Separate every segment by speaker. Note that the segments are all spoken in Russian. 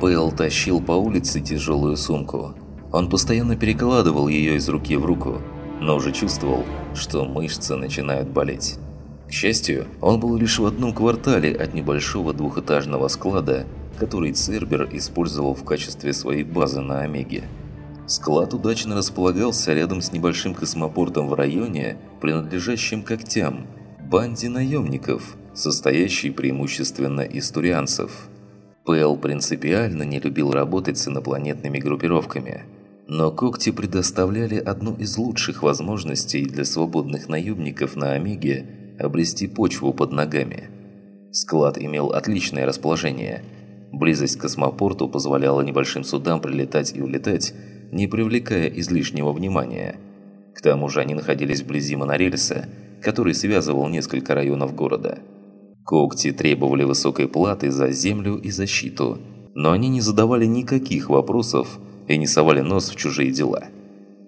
Speaker 1: Пэл тащил по улице тяжелую сумку. Он постоянно перекладывал ее из руки в руку, но уже чувствовал, что мышцы начинают болеть. К счастью, он был лишь в одном квартале от небольшого двухэтажного склада, который Цербер использовал в качестве своей базы на Омеге. Склад удачно располагался рядом с небольшим космопортом в районе, принадлежащем когтям, банде наемников, состоящей преимущественно из турианцев. Пэл принципиально не любил работать с инопланетными группировками, но когти предоставляли одну из лучших возможностей для свободных наемников на Омеге обрести почву под ногами. Склад имел отличное расположение. Близость к космопорту позволяла небольшим судам прилетать и улетать, не привлекая излишнего внимания. К тому же они находились вблизи монорельса, который связывал несколько районов города. Когти требовали высокой платы за землю и защиту, но они не задавали никаких вопросов и не совали нос в чужие дела.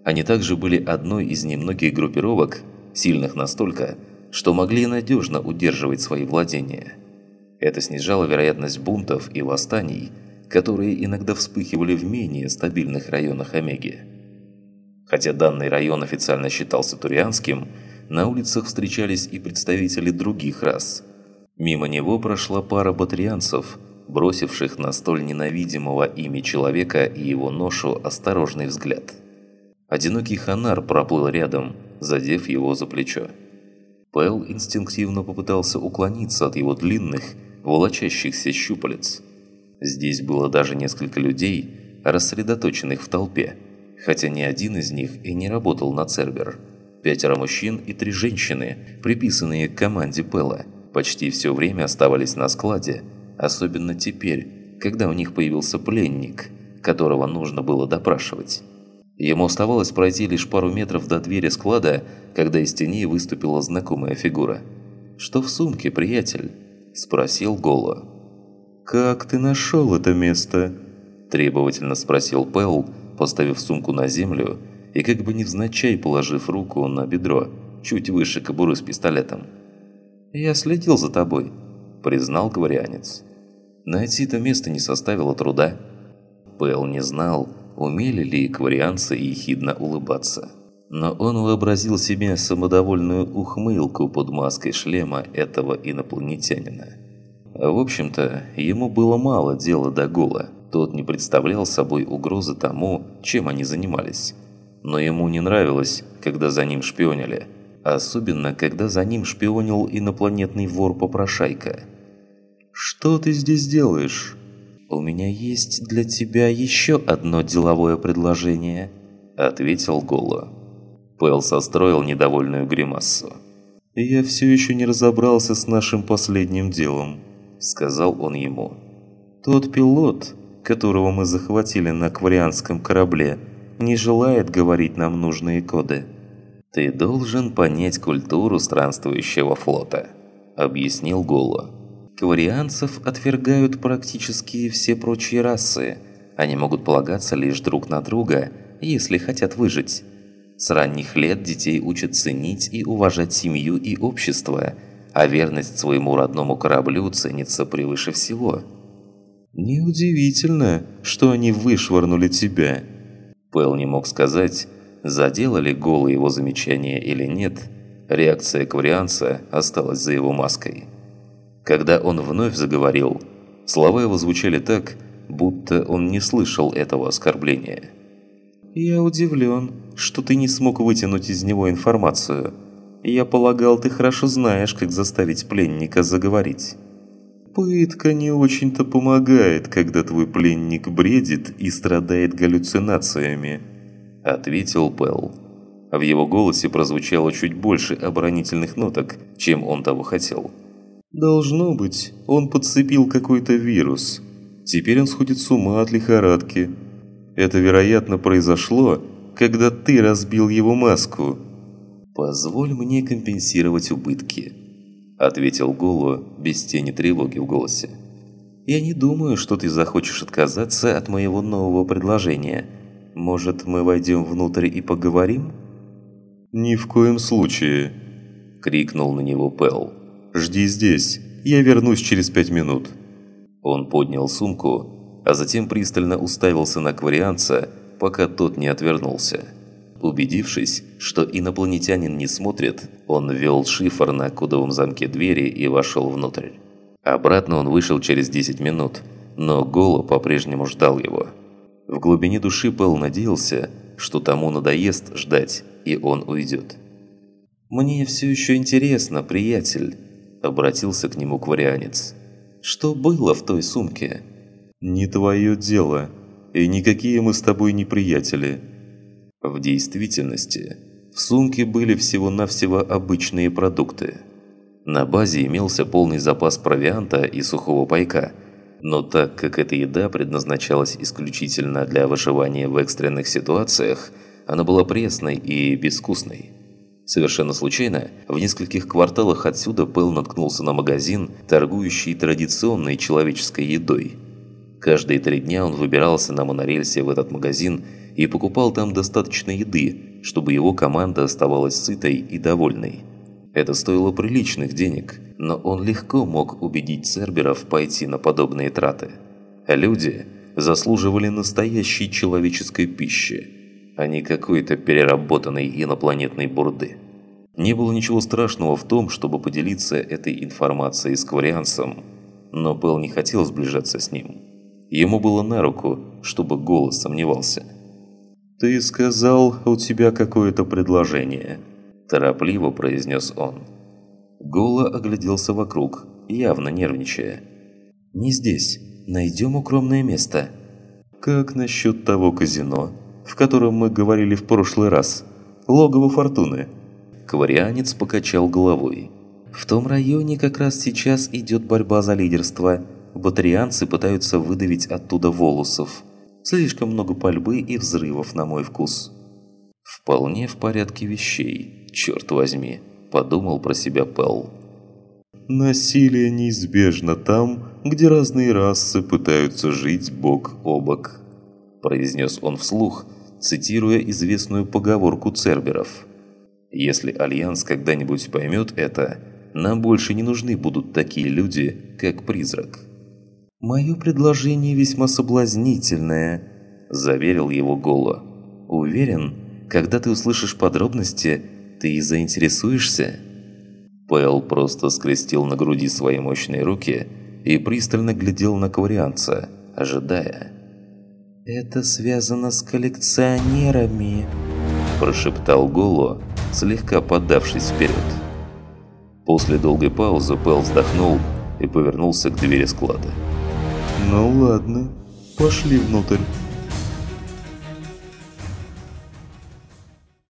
Speaker 1: Они также были одной из немногих группировок, сильных настолько, что могли надежно удерживать свои владения. Это снижало вероятность бунтов и восстаний, которые иногда вспыхивали в менее стабильных районах Омеги. Хотя данный район официально считался турианским, на улицах встречались и представители других рас. Мимо него прошла пара батрианцев, бросивших на столь ненавидимого ими человека и его ношу осторожный взгляд. Одинокий ханар проплыл рядом, задев его за плечо. Пэл инстинктивно попытался уклониться от его длинных, волочащихся щупалец. Здесь было даже несколько людей, рассредоточенных в толпе, хотя ни один из них и не работал на Цербер. Пятеро мужчин и три женщины, приписанные к команде Пэла, почти все время оставались на складе, особенно теперь, когда у них появился пленник, которого нужно было допрашивать. Ему оставалось пройти лишь пару метров до двери склада, когда из тени выступила знакомая фигура. «Что в сумке, приятель?» – спросил Голо.
Speaker 2: «Как ты нашел это место?»
Speaker 1: – требовательно спросил Пэл, поставив сумку на землю и как бы невзначай положив руку на бедро, чуть выше кобуры с пистолетом. «Я следил за тобой», – признал говорянец. Найти это место не составило труда. Пэл не знал, умели ли кварианцы ехидно улыбаться. Но он вообразил себе самодовольную ухмылку под маской шлема этого инопланетянина. В общем-то, ему было мало дела до Гола. Тот не представлял собой угрозы тому, чем они занимались. Но ему не нравилось, когда за ним шпионили. Особенно, когда за ним шпионил инопланетный вор-попрошайка.
Speaker 2: «Что ты здесь делаешь?»
Speaker 1: «У меня есть для тебя еще одно деловое предложение», – ответил Голо. Пэл состроил недовольную гримассу.
Speaker 2: «Я все еще не разобрался с нашим последним делом», – сказал он ему. «Тот пилот, которого мы захватили на кварианском корабле, не желает говорить нам нужные коды».
Speaker 1: «Ты должен понять культуру странствующего флота», – объяснил Голо. Кварианцев отвергают практически все прочие расы. Они могут полагаться лишь друг на друга, если хотят выжить. С ранних лет детей учат ценить и уважать семью и общество, а верность своему родному кораблю ценится превыше всего.
Speaker 2: «Неудивительно, что они вышвырнули тебя».
Speaker 1: Пэл не мог сказать, задело ли голое его замечание или нет. Реакция кварианца осталась за его маской. Когда он вновь заговорил, слова его звучали так, будто он не слышал этого оскорбления.
Speaker 2: «Я удивлен, что ты не смог вытянуть из него информацию. Я полагал, ты хорошо знаешь, как заставить пленника заговорить». «Пытка не очень-то помогает, когда твой пленник бредит и страдает галлюцинациями», –
Speaker 1: ответил Пэл. В его голосе прозвучало чуть больше оборонительных ноток, чем он того хотел.
Speaker 2: Должно быть, он подцепил какой-то вирус. Теперь он сходит с ума от лихорадки. Это, вероятно, произошло, когда ты разбил его маску.
Speaker 1: «Позволь мне компенсировать убытки», – ответил Голо без тени тревоги в голосе. «Я не думаю, что ты захочешь отказаться от моего нового предложения. Может, мы войдем внутрь и поговорим?»
Speaker 2: «Ни в коем случае», – крикнул на него Пэл. «Жди здесь, я вернусь через пять минут».
Speaker 1: Он поднял сумку а затем пристально уставился на кварианца, пока тот не отвернулся. Убедившись, что инопланетянин не смотрит, он ввел шифр на кодовом замке двери и вошел внутрь. Обратно он вышел через 10 минут, но Голо по-прежнему ждал его. В глубине души Пэл надеялся, что тому надоест ждать, и он уйдет. «Мне все еще интересно, приятель», – обратился к нему кварианец. «Что было в той сумке?»
Speaker 2: «Не твое дело, и никакие мы с тобой не приятели»,
Speaker 1: в действительности, в сумке были всего-навсего обычные продукты. На базе имелся полный запас провианта и сухого пайка, но так как эта еда предназначалась исключительно для выживания в экстренных ситуациях, она была пресной и безвкусной. Совершенно случайно, в нескольких кварталах отсюда Пэл наткнулся на магазин, торгующий традиционной человеческой едой. Каждые три дня он выбирался на монорельсе в этот магазин – и покупал там достаточно еды, чтобы его команда оставалась сытой и довольной. Это стоило приличных денег, но он легко мог убедить церберов пойти на подобные траты. Люди заслуживали настоящей человеческой пищи, а не какой-то переработанной инопланетной бурды. Не было ничего страшного в том, чтобы поделиться этой информацией с Квариансом, но Пэл не хотел сближаться с ним. Ему было на руку, чтобы голос сомневался –
Speaker 2: «Ты сказал, у тебя какое-то предложение», –
Speaker 1: торопливо произнес он. Голо огляделся вокруг, явно нервничая. «Не здесь. Найдем укромное место».
Speaker 2: «Как насчет того казино, в котором мы говорили в прошлый раз? Логово Фортуны?»
Speaker 1: Кварианец покачал головой. «В том районе как раз сейчас идет борьба за лидерство. Батарианцы пытаются выдавить оттуда волосов. Слишком много пальбы и взрывов на мой вкус. Вполне в порядке вещей, черт возьми, подумал про себя Пэл.
Speaker 2: Насилие неизбежно там, где разные расы пытаются жить бок о бок, произнес он вслух, цитируя известную поговорку церберов. Если Альянс когда-нибудь поймет это, нам больше не нужны будут такие люди, как Призрак. «Мое предложение весьма соблазнительное», – заверил его Голо. «Уверен, когда ты услышишь подробности, ты заинтересуешься?» Пэл просто скрестил на груди свои мощные руки и пристально глядел на кварианца, ожидая. «Это связано с коллекционерами», – прошептал Голо, слегка подавшись вперед. После долгой паузы Пэл вздохнул и повернулся к двери склада. Ну ладно, пошли внутрь.